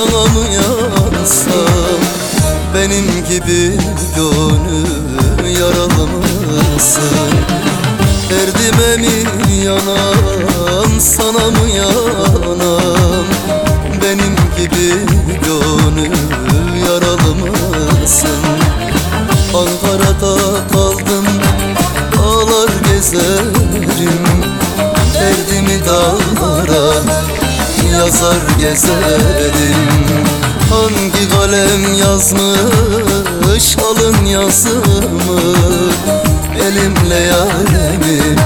Sana mı yansam Benim gibi gönül yaralı mısın Derdime mi yanan Sana mı yanam Benim gibi gönül yaralı mısın Ankara'da Yazar gezerim Hangi kalem yazmış Alın yazımı Elimle yaremi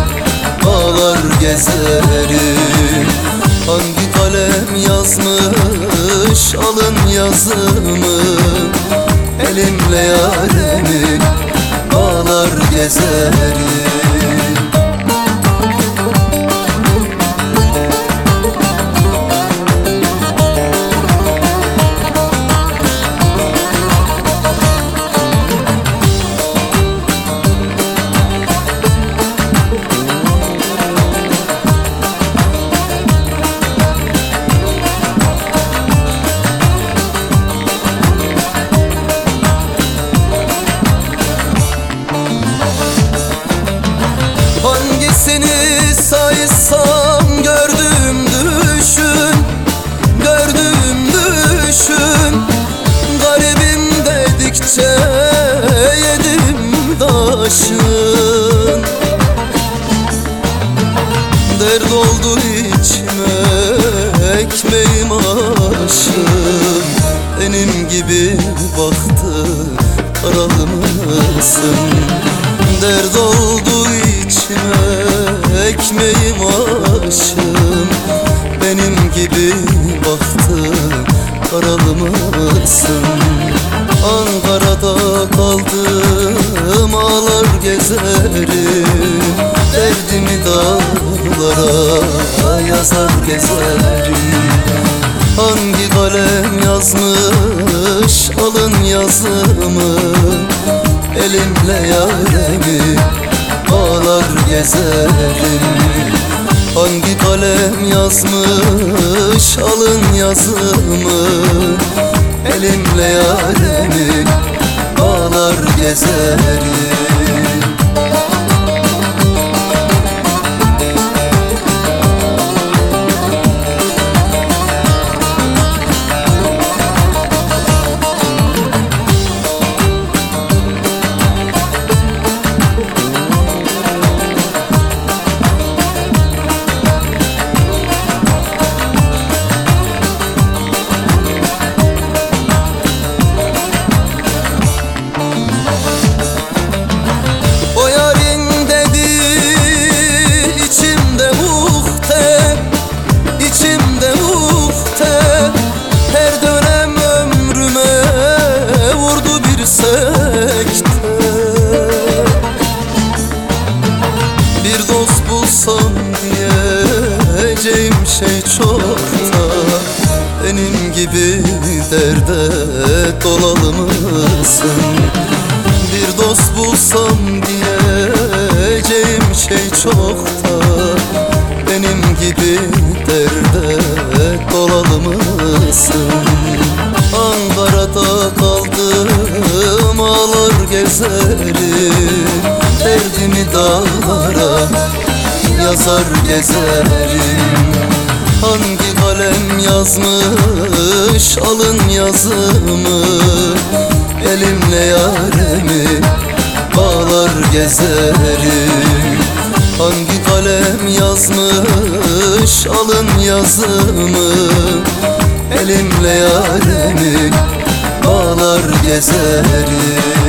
Ağlar gezerim. Hangi kalem yazmış Alın yazımı Elimle yaremi Ağlar gezerim Dert oldu içime ekmeğim aşım Benim gibi baktı karalı mısın Dert oldu içime ekmeğim aşım Benim gibi baktı karalı mısın Ankara'da kaldım ağlar gezerim gezerim Hangi kalem yazmış alın yazımı? Elimle yaremi ağlar gezerim. Hangi kalem yazmış alın yazımı? Elimle yaremi ağlar gezerim da Benim gibi derde dolalı mısın? Bir dost bulsam diyeceğim şey çok da Benim gibi derde dolalı mısın? Ankara'da kaldım ağlar gezerim Derdimi dağlara yazar gezerim Hangi kalem yazmış alın yazımı. Elimle yaremi bağlar gezerim. Hangi kalem yazmış alın yazımı. Elimle yaremi bağlar gezerim